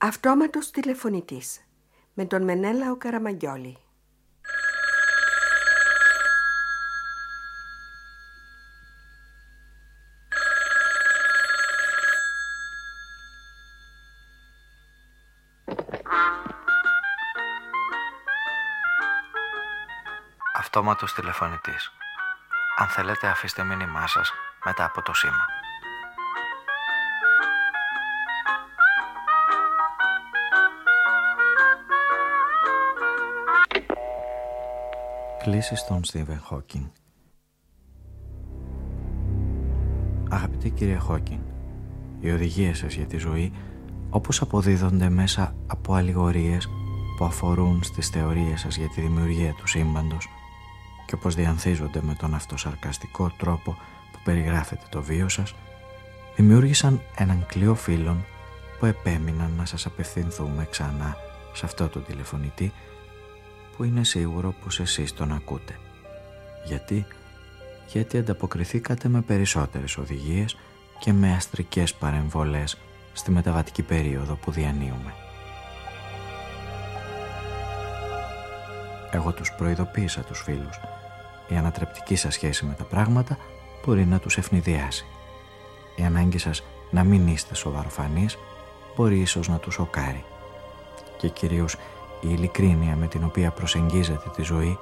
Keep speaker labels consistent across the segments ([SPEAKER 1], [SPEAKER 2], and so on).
[SPEAKER 1] Αυτόματος τηλεφωνητής με τον Μενέλαο Καραμαγγιόλη.
[SPEAKER 2] Αυτόματος τηλεφωνητής. Αν θέλετε αφήστε μήνυμά σας μετά από το σήμα. Κλήσεις στον Στίβεν Χόκινγκ Αγαπητή κύριε Χόκινγκ, οι οδηγίες σας για τη ζωή όπως αποδίδονται μέσα από αλληγορίες που αφορούν στις θεωρίες σας για τη δημιουργία του σύμπαντος και όπως διανθίζονται με τον αυτοσαρκαστικό τρόπο που περιγράφεται το βίο σας, δημιούργησαν έναν κλειό φίλων που επέμειναν να σας απευθυνθούμε ξανά σε αυτό το τηλεφωνητή που είναι σίγουρο πως εσείς τον ακούτε. Γιατί, γιατί ανταποκριθήκατε με περισσότερες οδηγίες και με αστρικές παρεμβολές στη μεταβατική περίοδο που διανύουμε. Εγώ τους προειδοποίησα τους φίλους. Η ανατρεπτική σας σχέση με τα πράγματα μπορεί να τους ευνηδιάσει. Η ανάγκη σας να μην είστε σοβαροφανείς μπορεί ίσως να τους σοκάρει. Και κυρίως η ειλικρίνεια με την οποία προσεγγίζετε τη ζωή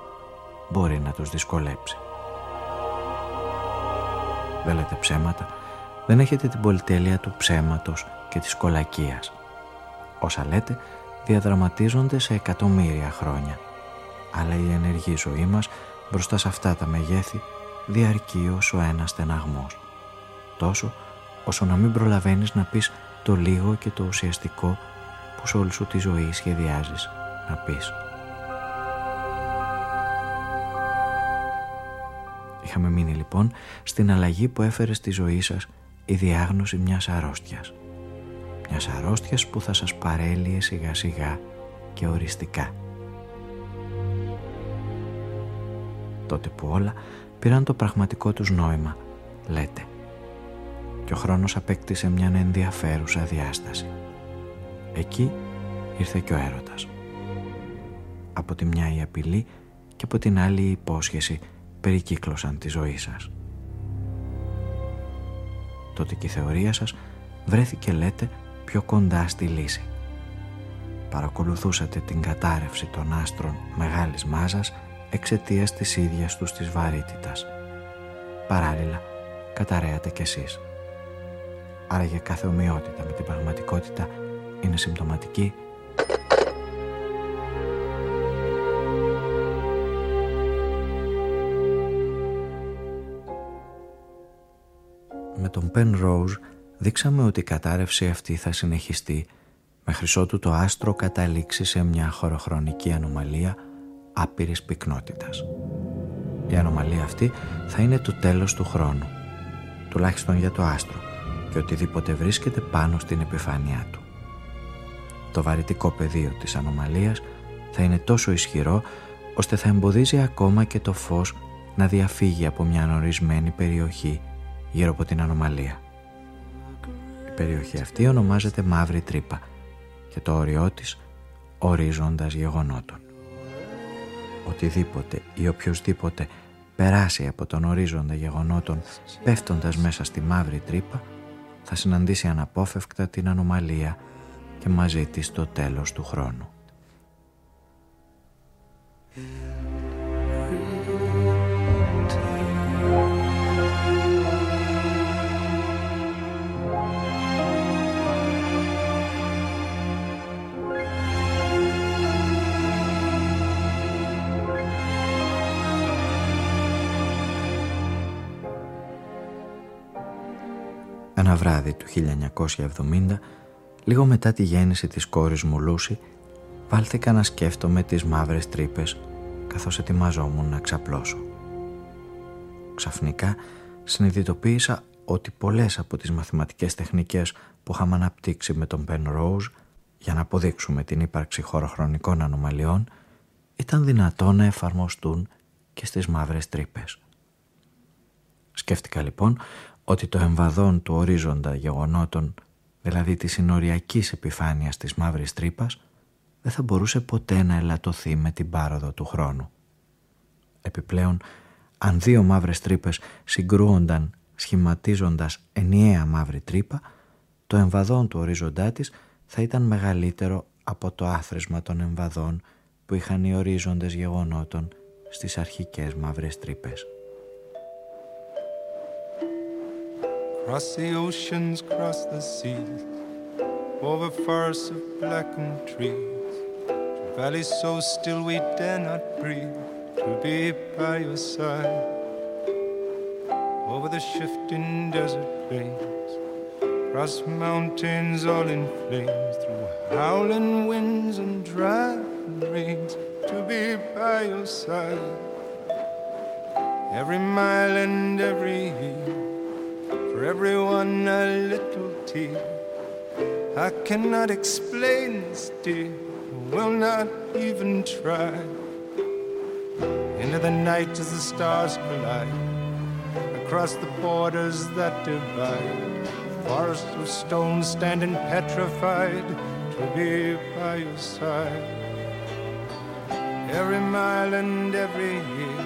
[SPEAKER 2] μπορεί να τους δυσκολέψει. Δεν λέτε ψέματα, δεν έχετε την πολυτέλεια του ψέματος και της κολακίας. Όσα λέτε διαδραματίζονται σε εκατομμύρια χρόνια, αλλά η ενεργή ζωή μας μπροστά σε αυτά τα μεγέθη διαρκεί όσο ένα στεναγμός. Τόσο όσο να μην προλαβαίνεις να πεις το λίγο και το ουσιαστικό που σε όλη σου τη ζωή σχεδιάζεις να πεις. Είχαμε μείνει λοιπόν στην αλλαγή που έφερε στη ζωή σας η διάγνωση μιας αρρώστιας. Μιας αρρώστιας που θα σας παρέλυε σιγά σιγά και οριστικά. Τότε που όλα πήραν το πραγματικό τους νόημα, λέτε. Και ο χρόνος απέκτησε μια ενδιαφέρουσα διάσταση. Εκεί ήρθε και ο έρωτας από τη μια η απειλή και από την άλλη η υπόσχεση περικύκλωσαν τη ζωή σας. Τότε και η θεωρία σας βρέθηκε λέτε πιο κοντά στη λύση. Παρακολουθούσατε την κατάρρευση των άστρων μεγάλης μάζας εξαιτίας της ίδιας τους της βαρύτητας. Παράλληλα, καταραίατε κι εσείς. Άρα για κάθε ομοιότητα με την πραγματικότητα είναι συμπτωματική τον Πεν Rose δείξαμε ότι η κατάρρευση αυτή θα συνεχιστεί μέχρι ότου το άστρο καταλήξει σε μια χωροχρονική ανομαλία άπειρης πυκνότητας. Η ανομαλία αυτή θα είναι το τέλος του χρόνου, τουλάχιστον για το άστρο και οτιδήποτε βρίσκεται πάνω στην επιφάνειά του. Το βαρυτικό πεδίο της ανομαλίας θα είναι τόσο ισχυρό ώστε θα εμποδίζει ακόμα και το φως να διαφύγει από μια ανορισμένη περιοχή γύρω από την ανομαλία. Η περιοχή αυτή ονομάζεται Μαύρη Τρύπα και το όριό της ορίζοντας γεγονότων. Οτιδήποτε ή οποιοδήποτε περάσει από τον ορίζοντα γεγονότων πέφτοντας μέσα στη Μαύρη Τρύπα θα συναντήσει αναπόφευκτα την ανομαλία και μαζί της το τέλος του χρόνου. Ένα βράδυ του 1970, λίγο μετά τη γέννηση της κόρης μου Λούση, βάλθηκα να σκέφτομαι τις μαύρες τρύπες καθώς ετοιμαζόμουν να ξαπλώσω. Ξαφνικά συνειδητοποίησα ότι πολλές από τις μαθηματικές τεχνικές που είχαμε αναπτύξει με τον Πεν Rose για να αποδείξουμε την ύπαρξη χωροχρονικών ανομαλιών ήταν δυνατόν να εφαρμοστούν και στις μαύρες τρύπες. Σκέφτηκα λοιπόν ότι το εμβαδόν του ορίζοντα γεγονότων
[SPEAKER 3] δηλαδή της συνοριακής επιφάνειας της μαύρης τρύπας, δεν θα μπορούσε ποτέ να ελαττωθεί με την πάροδο του χρόνου. Επιπλέον, αν δύο μαύρες τρύπες συγκρούονταν σχηματίζοντας ενιαία μαύρη τρύπα, το εμβαδόν του ορίζοντά της θα ήταν μεγαλύτερο από το άθροισμα των εμβαδών που είχαν οι ορίζοντες γεγονότων στις αρχικές μαύρες τρύπες. Cross the oceans, cross the seas, over forests of blackened trees, valleys so still we dare not breathe, to be by your side, over the shifting desert plains, cross mountains all in flames, through howling winds and driving rains to be by your side. Every mile and every year, for everyone a little tear. I cannot explain this, dear, will not even try. Into the night as the stars collide, across the borders that divide. Forests of stone standing petrified to be by your side every mile and every year,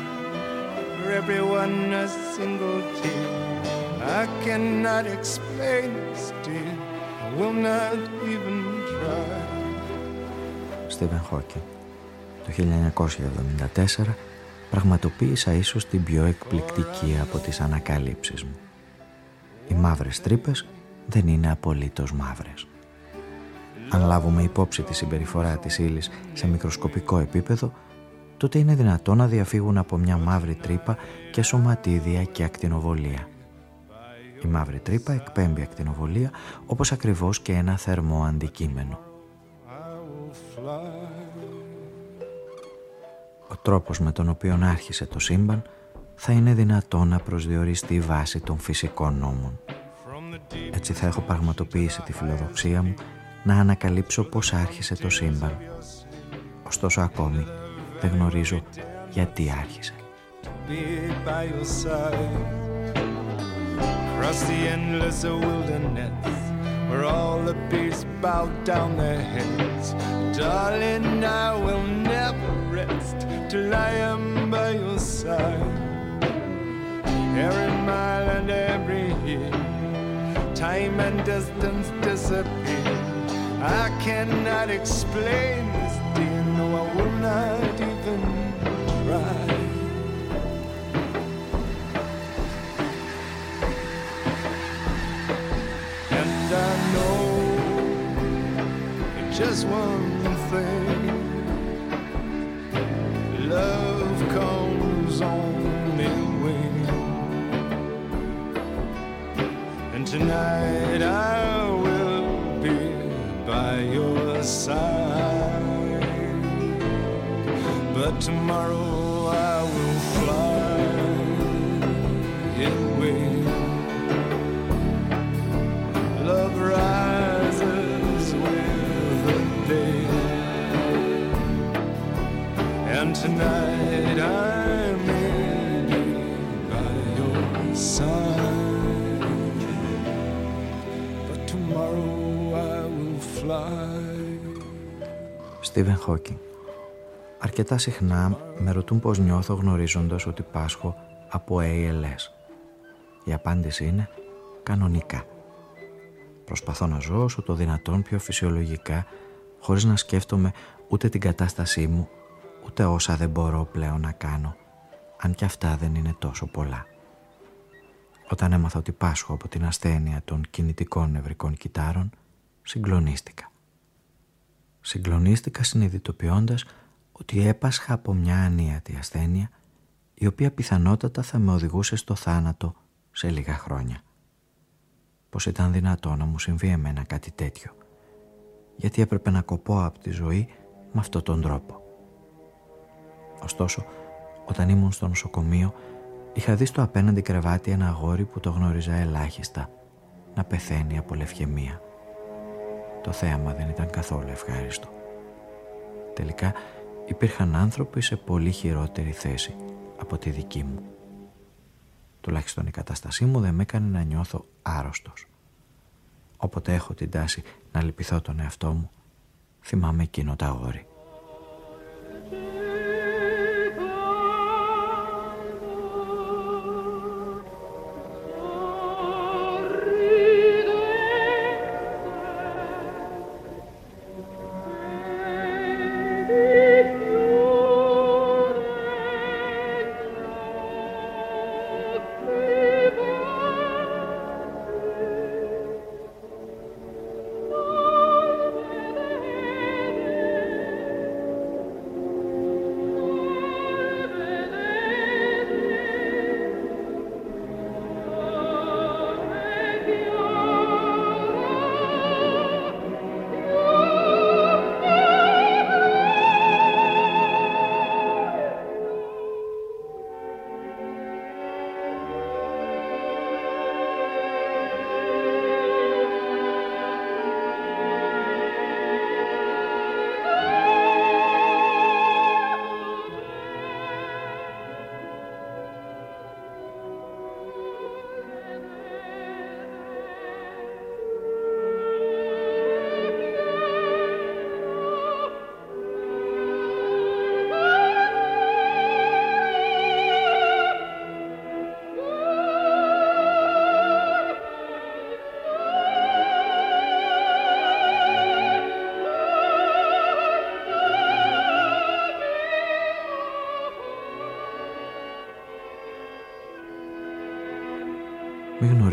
[SPEAKER 3] for everyone a single tear. I cannot explain this, dear. I will not even try. Στίβεν Χόκκιν. Το 1974 πραγματοποίησα ίσως την πιο εκπληκτική από τις ανακαλύψεις μου. Οι μαύρες τρύπες δεν είναι απολύτως μαύρες. Αν λάβουμε υπόψη τη συμπεριφορά της ύλης σε μικροσκοπικό επίπεδο, τότε είναι δυνατό να διαφύγουν από μια μαύρη τρύπα και σωματίδια και ακτινοβολία. Η μαύρη τρύπα εκπέμπει ακτινοβολία όπως ακριβώς και ένα θερμό αντικείμενο. Ο τρόπος με τον οποίο άρχισε το σύμπαν θα είναι δυνατό να προσδιοριστεί βάση των φυσικών νόμων. Έτσι θα έχω πραγματοποιήσει τη φιλοδοξία μου να ανακαλύψω πώς άρχισε το σύμπαν. Ωστόσο ακόμη δεν γνωρίζω γιατί άρχισε. Across the endless wilderness Where all the beasts bow down their heads. Darling, I will never rest Till I am by your side. Every mile and every year Time and distance disappear. I cannot explain this, dear. No, I will not even just one thing love comes on in wings. And tonight I will be by your side. But tomorrow and tonight I may be by your side. But tomorrow. Στίβεν Χόκινγκ Αρκετά συχνά με ρωτούν πώς νιώθω γνωρίζοντας ότι πάσχω από ALS. Η απάντηση είναι κανονικά. Προσπαθώ να ζω όσο το δυνατόν πιο φυσιολογικά χωρίς να σκέφτομαι ούτε την κατάστασή μου ούτε όσα δεν μπορώ πλέον να κάνω αν και αυτά δεν είναι τόσο πολλά. Όταν έμαθα ότι πάσχω από την ασθένεια των κινητικών νευρικών κυτάρων συγκλονίστηκα. Συγκλονίστηκα συνειδητοποιώντας ότι έπασχα από μια ανίατη ασθένεια η οποία πιθανότατα θα με οδηγούσε στο θάνατο σε λίγα χρόνια. Πως ήταν δυνατό να μου συμβεί εμένα κάτι τέτοιο γιατί έπρεπε να κοπώ από τη ζωή με αυτόν τον τρόπο. Ωστόσο, όταν ήμουν στο νοσοκομείο είχα δει στο απέναντι κρεβάτι ένα αγόρι που το γνώριζα ελάχιστα να πεθαίνει από λευχαιμία. Το θέαμα δεν ήταν καθόλου ευχάριστο. Τελικά υπήρχαν άνθρωποι σε πολύ χειρότερη θέση από τη δική μου. Τουλάχιστον η κατάστασή μου δεν με έκανε να νιώθω άρρωστος.
[SPEAKER 2] Όποτε έχω την τάση να λυπηθώ τον εαυτό μου, θυμάμαι εκείνο τα αγόρι.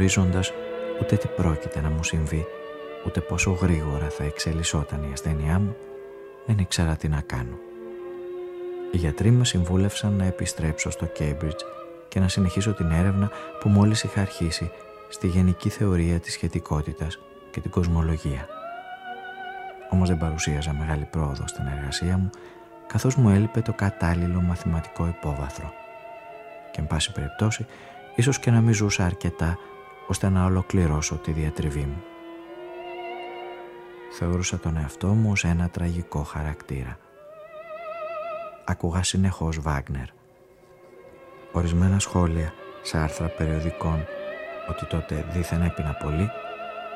[SPEAKER 2] Γνωρίζοντας ούτε τι πρόκειται να μου συμβεί, ούτε πόσο γρήγορα θα εξελισσόταν η ασθένειά μου, δεν ήξερα τι να κάνω. Οι γιατροί με συμβούλευσαν να επιστρέψω στο Cambridge και να συνεχίσω την έρευνα που μόλις είχα αρχίσει στη γενική θεωρία της σχετικότητας και την κοσμολογία. Όμως δεν παρουσίαζα μεγάλη πρόοδο στην εργασία μου, καθώς μου έλειπε το κατάλληλο μαθηματικό υπόβαθρο. Και εν πάση περιπτώσει ίσως και να μην ζούσα αρκετά ώστε να ολοκληρώσω τη διατριβή μου. Θεωρούσα τον εαυτό μου ως ένα τραγικό χαρακτήρα. Ακούγα συνεχώς Βάγνερ. Ορισμένα σχόλια σε άρθρα περιοδικών ότι τότε δίθεν έπινα πολύ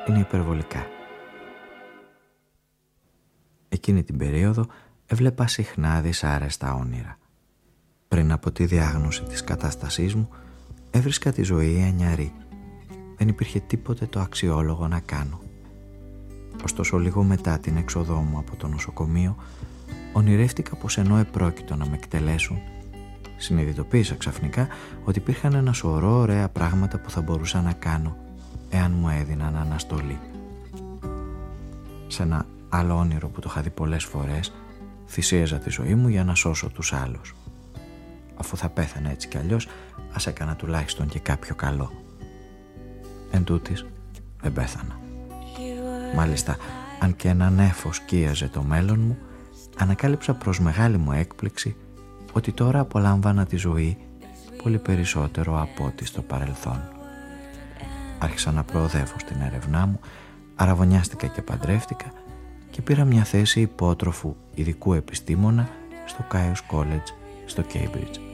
[SPEAKER 2] είναι υπερβολικά. Εκείνη την περίοδο έβλεπα συχνά δυσάρεστα όνειρα. Πριν από τη διάγνωση της κατάστασής μου Έβρισκα τη ζωή εννιαρή. Δεν υπήρχε τίποτε το αξιόλογο να κάνω. Ωστόσο λίγο μετά την έξοδό μου από το νοσοκομείο ονειρεύτηκα πως ενώ επρόκειτο να με εκτελέσουν συνειδητοποίησα ξαφνικά ότι υπήρχαν ένα σωρό ωραία πράγματα που θα μπορούσα να κάνω εάν μου έδιναν αναστολή. Σε ένα άλλο όνειρο που το είχα δει πολλές φορές θυσίαζα τη ζωή μου για να σώσω τους άλλους. Αφού θα πέθανε έτσι κι αλλιώς ας έκανα τουλάχιστον και κάποιο καλό. Εν τούτης, δεν πέθανα. Μάλιστα, αν και ένα νέφος κοίαζε το μέλλον μου, ανακάλυψα προς μεγάλη μου έκπληξη ότι τώρα απολάμβανα τη ζωή πολύ περισσότερο από ό,τι στο παρελθόν. Άρχισα να προοδεύω στην έρευνά μου, αραβωνιάστηκα και παντρεύτηκα και πήρα μια θέση υπότροφου ειδικού επιστήμονα στο Caius College στο Cambridge.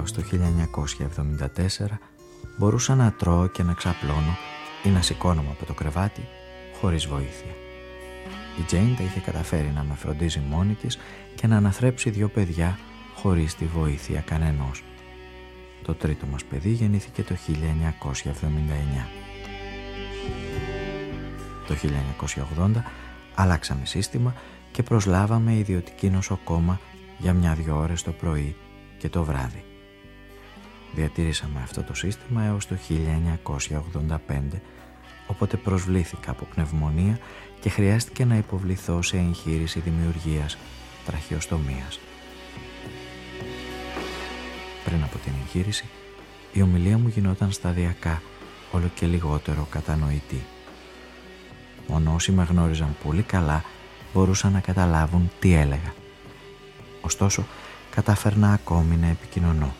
[SPEAKER 2] Έως το 1974 μπορούσα να τρώω και να ξαπλώνω ή να σηκώνομαι από το κρεβάτι χωρίς βοήθεια. Η Τζέιν τα είχε καταφέρει να με φροντίζει μόνη της και να αναθρέψει δύο παιδιά χωρίς τη βοήθεια κανενός. Το τρίτο μας παιδί γεννήθηκε το 1979. Το 1980 αλλάξαμε σύστημα και προσλάβαμε ιδιωτική νοσοκόμα για μια-δυο ώρες το πρωί και το βράδυ. Διατηρήσαμε αυτό το σύστημα έως το 1985, οπότε προσβλήθηκα από πνευμονία και χρειάστηκε να υποβληθώ σε εγχείρηση δημιουργίας τραχιοστομίας. Πριν από την εγχείρηση, η ομιλία μου γινόταν σταδιακά, όλο και λιγότερο κατανοητή. Μόνο όσοι με γνώριζαν πολύ καλά μπορούσαν να καταλάβουν τι έλεγα. Ωστόσο, κατάφερνα ακόμη να επικοινωνώ.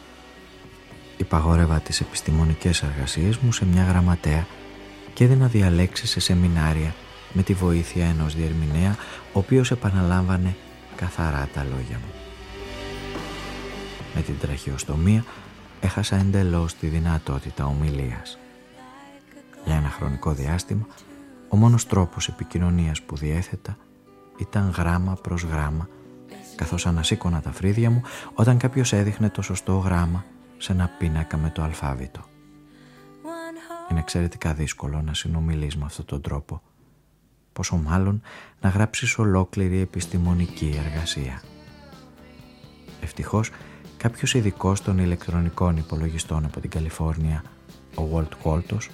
[SPEAKER 2] Υπαγόρευα τις επιστημονικές εργασίες μου σε μια γραμματέα και έδινα διαλέξεις σε σεμινάρια με τη βοήθεια ενός διερμηνέα ο οποίος επαναλάμβανε καθαρά τα λόγια μου. Με την τραχιοστομία έχασα εντελώς τη δυνατότητα ομιλίας. Για ένα χρονικό διάστημα, ο μόνος τρόπος επικοινωνίας που διέθετα ήταν γράμμα προς γράμμα, καθώς ανασήκωνα τα φρύδια μου όταν κάποιος έδειχνε το σωστό γράμμα σε ένα πίνακα με το αλφάβητο. Είναι εξαιρετικά δύσκολο να συνομιλείς με αυτόν τον τρόπο, πόσο μάλλον να γράψεις ολόκληρη επιστημονική εργασία. Ευτυχώς, κάποιος ειδικός των ηλεκτρονικών υπολογιστών από την Καλιφόρνια, ο Walt Κόλτος,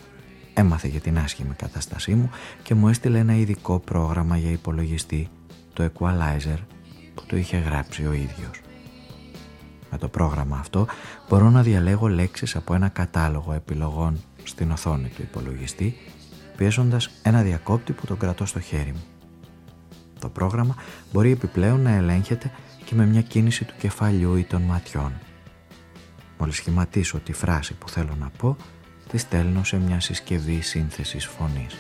[SPEAKER 2] έμαθε για την άσχημη κατάστασή μου και μου έστειλε ένα ειδικό πρόγραμμα για υπολογιστή, το Equalizer, που το είχε γράψει ο ίδιος. Με το πρόγραμμα αυτό μπορώ να διαλέγω λέξεις από ένα κατάλογο επιλογών στην οθόνη του υπολογιστή πιέζοντας ένα διακόπτη που τον κρατώ στο χέρι μου. Το πρόγραμμα μπορεί επιπλέον να ελέγχεται και με μια κίνηση του κεφαλιού ή των ματιών. Μόλις σχηματίσω τη φράση που θέλω να πω, τη στέλνω σε μια συσκευή σύνθεσης φωνής.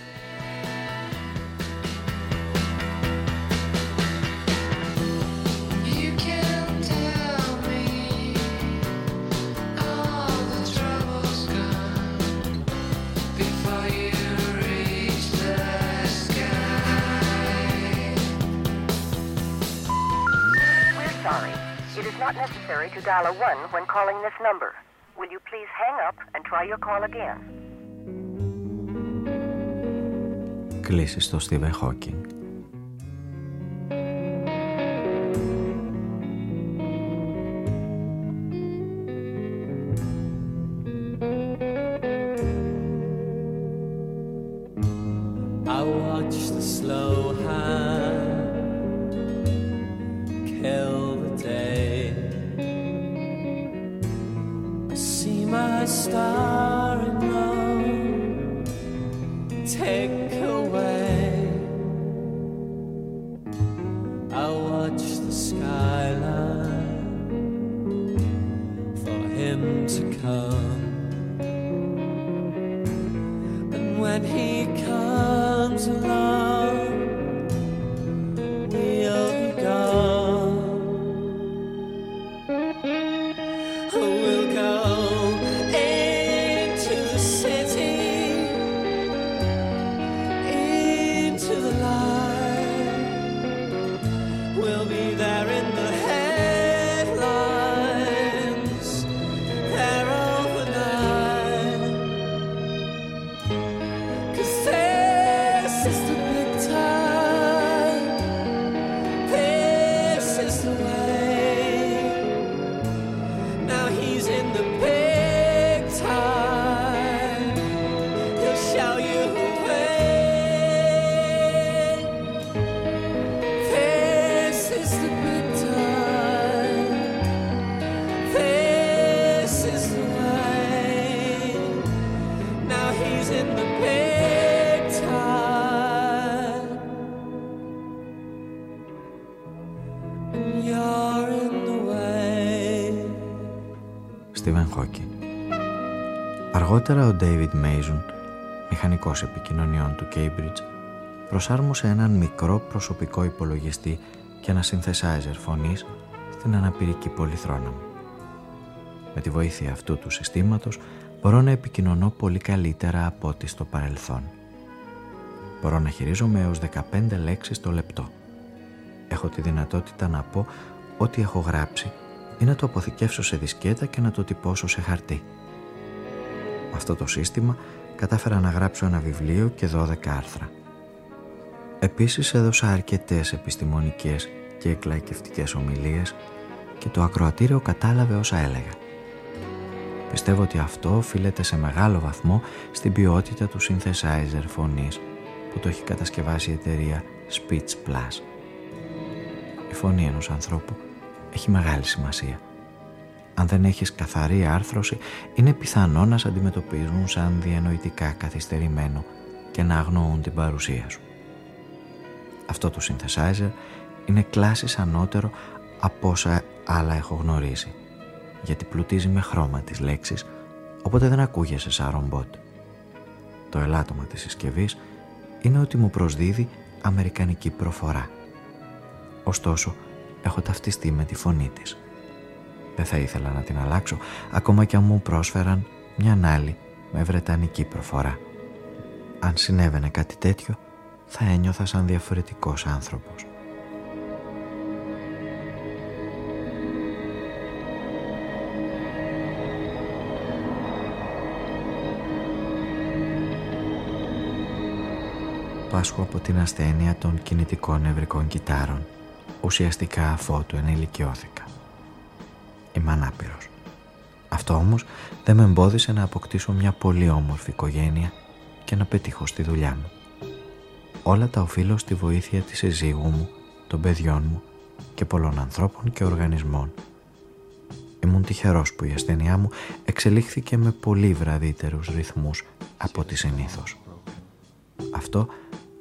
[SPEAKER 4] try your call again?
[SPEAKER 2] Κλείσει στο Stephen Hawking. stop. can say Αργότερα ο David Mason, μηχανικός επικοινωνιών του Cambridge, προσάρμοσε έναν μικρό προσωπικό υπολογιστή και ένα synthesizer φωνής στην αναπηρική πολυθρόνα μου. Με τη βοήθεια αυτού του συστήματος μπορώ να επικοινωνώ πολύ καλύτερα από ό,τι στο παρελθόν. Μπορώ να χειρίζομαι έως 15 λέξεις το λεπτό. Έχω τη δυνατότητα να πω ό,τι έχω γράψει ή να το αποθηκεύσω σε δισκέτα και να το τυπώσω σε χαρτί. Με αυτό το σύστημα κατάφερα να γράψω ένα βιβλίο και 12 άρθρα. Επίσης έδωσα αρκετές επιστημονικές και εκλαϊκευτικές ομιλίες και το ακροατήριο κατάλαβε όσα έλεγα. Πιστεύω ότι αυτό οφείλεται σε μεγάλο βαθμό στην ποιότητα του synthesizer φωνής που το έχει κατασκευάσει η εταιρεία Speech Plus. Η φωνή ενός ανθρώπου έχει μεγάλη σημασία. Αν δεν έχεις καθαρή άρθρωση, είναι πιθανό να σε αντιμετωπίζουν σαν διανοητικά καθυστερημένο και να αγνοούν την παρουσία σου. Αυτό το synthesizer είναι κλάσης ανώτερο από όσα άλλα έχω γνωρίσει, γιατί πλουτίζει με χρώμα τις λέξεις, οπότε δεν ακούγεσαι σαν ρομπότ. Το ελάττωμα της συσκευής είναι ότι μου προσδίδει αμερικανική προφορά. Ωστόσο, έχω ταυτιστεί με τη φωνή της. Δεν θα ήθελα να την αλλάξω, ακόμα και αν μου πρόσφεραν μια άλλη με βρετανική προφορά. Αν συνέβαινε κάτι τέτοιο, θα ένιωθα σαν διαφορετικός άνθρωπος. Πάσχω από την ασθένεια των κινητικών νευρικών κυτάρων, ουσιαστικά αφότου ενηλικιώθηκα. Είμαι ανάπηρος. Αυτό όμως δεν με εμπόδισε να αποκτήσω μια πολύ όμορφη οικογένεια και να πετύχω στη δουλειά μου. Όλα τα οφείλω στη βοήθεια της εζύγου μου, των παιδιών μου και πολλών ανθρώπων και οργανισμών. Ήμουν τυχερός που η ασθένειά μου εξελίχθηκε με πολύ βραδύτερους ρυθμούς από τη συνήθως. Αυτό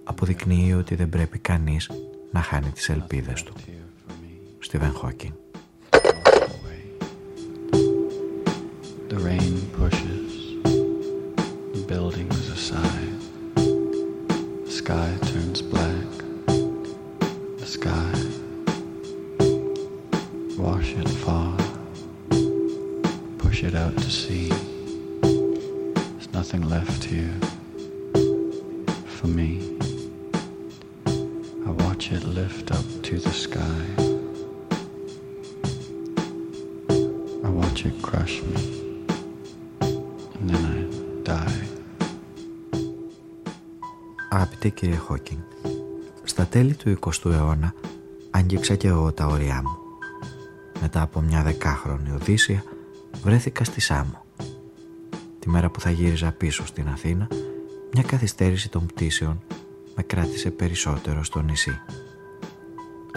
[SPEAKER 2] αποδεικνύει ότι δεν πρέπει κανείς να χάνει τις ελπίδες του. Στίβεν Χόκκιν The rain pushes the buildings aside. The sky turns black. The sky. Wash it far. Push it out to sea. There's nothing left here for me. I watch it lift up to the sky. I watch it crush me. And then I die. Αγαπητέ κύριε Χόκινγκ, στα τέλη του 20ου αιώνα άγγιξα και εγώ τα όρια μου. Μετά από μια δεκάχρονη οδύσσια βρέθηκα στη Σάμο. Τη μέρα που θα γύριζα πίσω στην Αθήνα, μια καθυστέρηση των πτήσεων με κράτησε περισσότερο στο νησί.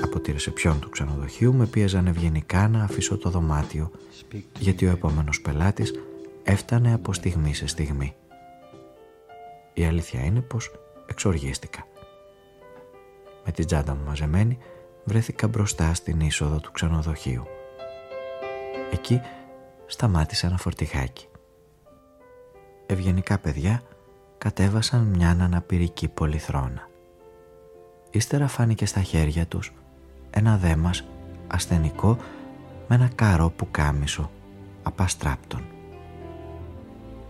[SPEAKER 2] Από τη ρεσεψιόν του ξενοδοχείου με πίεζαν ευγενικά να αφήσω το δωμάτιο γιατί ο επόμενος πελάτης έφτανε από στιγμή σε στιγμή. Η αλήθεια είναι πως εξοργίστηκα. Με την τσάντα μου μαζεμένη βρέθηκα μπροστά στην είσοδο του ξενοδοχείου. Εκεί σταμάτησε ένα φορτηγάκι. Ευγενικά παιδιά κατέβασαν μια αναπηρική πολυθρόνα. Ύστερα φάνηκε στα χέρια τους ένα δέμας ασθενικό με ένα καρό που κάμισο απαστράπτον.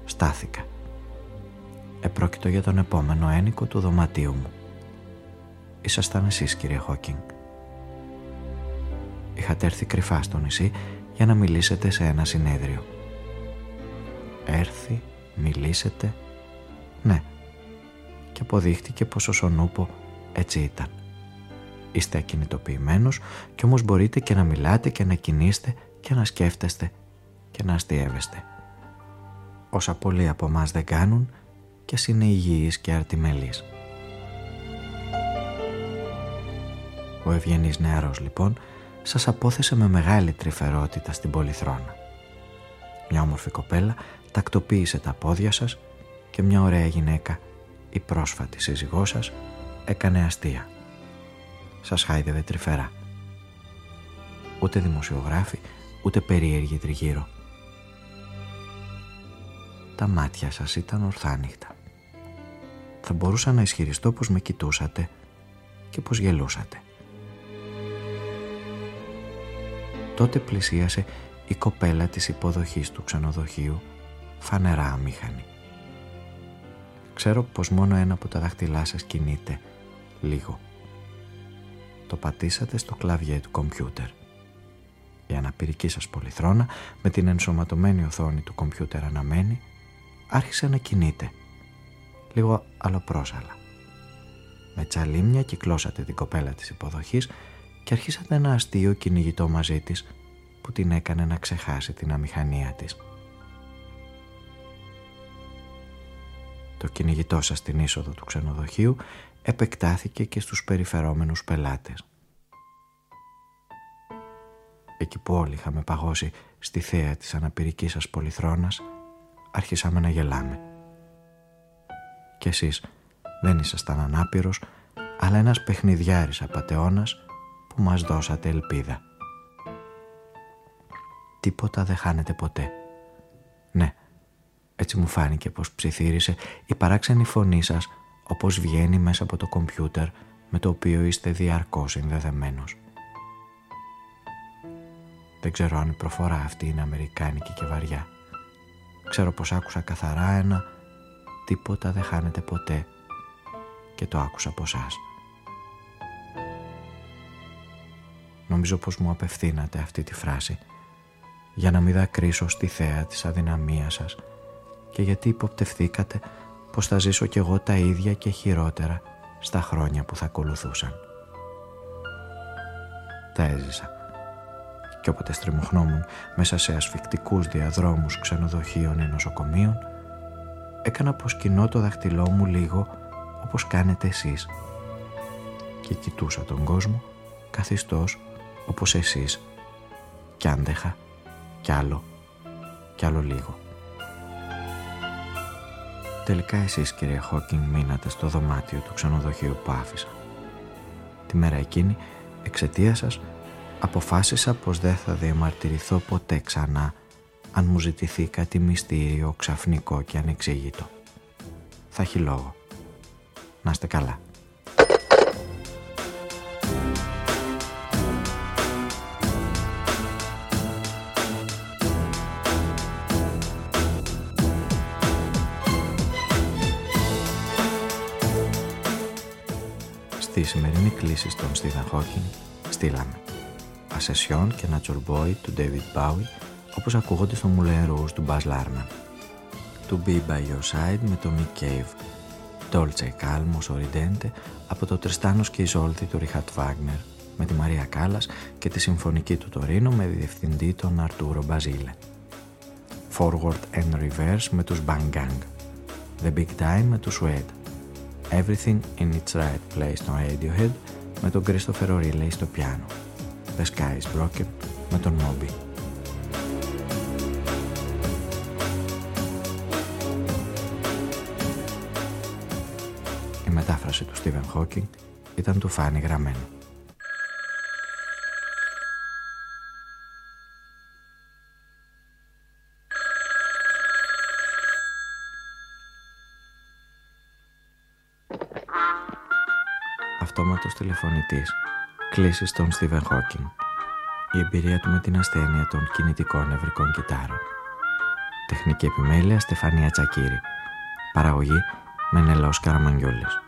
[SPEAKER 2] Στάθηκα. Επρόκειτο για τον επόμενο ένικο του δωματίου μου. Ήσασταν εσείς κύριε Χόκινγκ. Είχατε έρθει κρυφά στο νησί για να μιλήσετε σε ένα συνέδριο. Έρθει, μιλήσετε, ναι. Και αποδείχτηκε πως ο Σονούπο έτσι ήταν. Είστε ακινητοποιημένος και όμως μπορείτε και να μιλάτε και να κινείστε και να σκέφτεστε και να αστείευεστε. Όσα πολλοί από εμάς δεν κάνουν και ας είναι υγιείς και αρτιμελείς. Ο ευγενής νεαρός λοιπόν σας απόθεσε με μεγάλη τρυφερότητα στην πολυθρόνα. Μια όμορφη κοπέλα τακτοποίησε τα πόδια σας και μια ωραία γυναίκα, η πρόσφατη σύζυγός σας, έκανε αστεία. Σας χάιδευε τρυφερά. Ούτε δημοσιογράφοι, ούτε περίεργοι τριγύρω. Τα μάτια σας ήταν ορθάνυχτα. Θα μπορούσα να ισχυριστώ πως με κοιτούσατε και πως γελούσατε. Τότε πλησίασε η κοπέλα της υποδοχής του ξενοδοχείου, φανερά αμήχανη Ξέρω πως μόνο ένα από τα δάχτυλά σας κινείται λίγο. Το πατήσατε στο κλαβιέ του κομπιούτερ. Η αναπηρική σας πολυθρόνα με την ενσωματωμένη οθόνη του κομπιούτερ αναμένη άρχισε να κινείται. Λίγο αλλοπρόσαλα. Με τσαλίμια κυκλώσατε την κοπέλα της υποδοχής και αρχίσατε ένα αστείο κυνηγητό μαζί της που την έκανε να ξεχάσει την αμηχανία της. Το κυνηγητό σας στην είσοδο του ξενοδοχείου επεκτάθηκε και στους περιφερόμενους πελάτες. Εκεί που όλοι είχαμε παγώσει στη θέα της αναπηρικής σας πολυθρόνας, άρχισαμε να γελάμε. Κι εσείς δεν ήσασταν ανάπηρος, αλλά ένας παιχνιδιάρης απατεώνας που μας δώσατε ελπίδα. Τίποτα δεν χάνεται ποτέ. Ναι, έτσι μου φάνηκε πως ψιθύρισε η παράξενη φωνή σας όπως βγαίνει μέσα από το κομπιούτερ με το οποίο είστε διαρκώς συνδεδεμένος. Δεν ξέρω αν η προφορά αυτή είναι αμερικάνικη και βαριά. Ξέρω πως άκουσα καθαρά ένα «Τίποτα δεν χάνεται ποτέ» και το άκουσα από εσάς. Νομίζω πως μου απευθύνατε αυτή τη φράση για να μην δακρύσω στη θέα της αδυναμίας σας και γιατί υποπτευθήκατε πως θα ζήσω κι εγώ τα ίδια και χειρότερα στα χρόνια που θα ακολουθούσαν. Τα έζησα και όποτε στριμωχνόμουν μέσα σε ασφικτικούς διαδρόμους ξενοδοχείων ή νοσοκομείων έκανα πως κοινώ το δαχτυλό μου λίγο όπως κάνετε εσείς και κοιτούσα τον κόσμο καθιστός όπως εσείς κι άντεχα κι άλλο κι άλλο λίγο. Τελικά εσείς κύριε Χόκινγκ μείνατε στο δωμάτιο του ξενοδοχείου που άφησα. Τη μέρα εκείνη, εξαιτίας σας, αποφάσισα πως δεν θα διαμαρτυρηθώ ποτέ ξανά αν μου ζητηθεί κάτι μυστήριο, ξαφνικό και ανεξήγητο. Θα έχει λόγο. Να είστε καλά. Στη σημερινή κλίση στον Stephen Hawking στείλαμε Ασεσιόν και Natural Boy του David Bowie όπως ακούγονται στο Moulin Rouge του Baz Luhrmann. To Be By Your Side με το Mick Cave. Dolce Calmo Sorridente από το Τριστάνος και Ιζόλτη του Ριχατ Βάγνερ με τη Μαρία Κάλλας και τη Συμφωνική του Τωρίνο με διευθυντή τον Αρτούρο Μπαζίλε. Forward and Reverse με τους Bang Gang. The Big Time με τους Suede. Everything in its right place στο Radiohead με τον Christopher O'Reilly στο πιάνο. The Sky is Broken με τον Moby. Η μετάφραση του Stephen Hawking ήταν του Φάνη γραμμένο. αυτόματος τηλεφωνητής. Κλήσεις των Στίβεν Χόκκιν. Η εμπειρία του με την ασθένεια των κινητικών νευρικών κυτάρων. Τεχνική επιμέλεια Στεφανία Τσακύρη. Παραγωγή Μενελός Καραμαγγιόλης.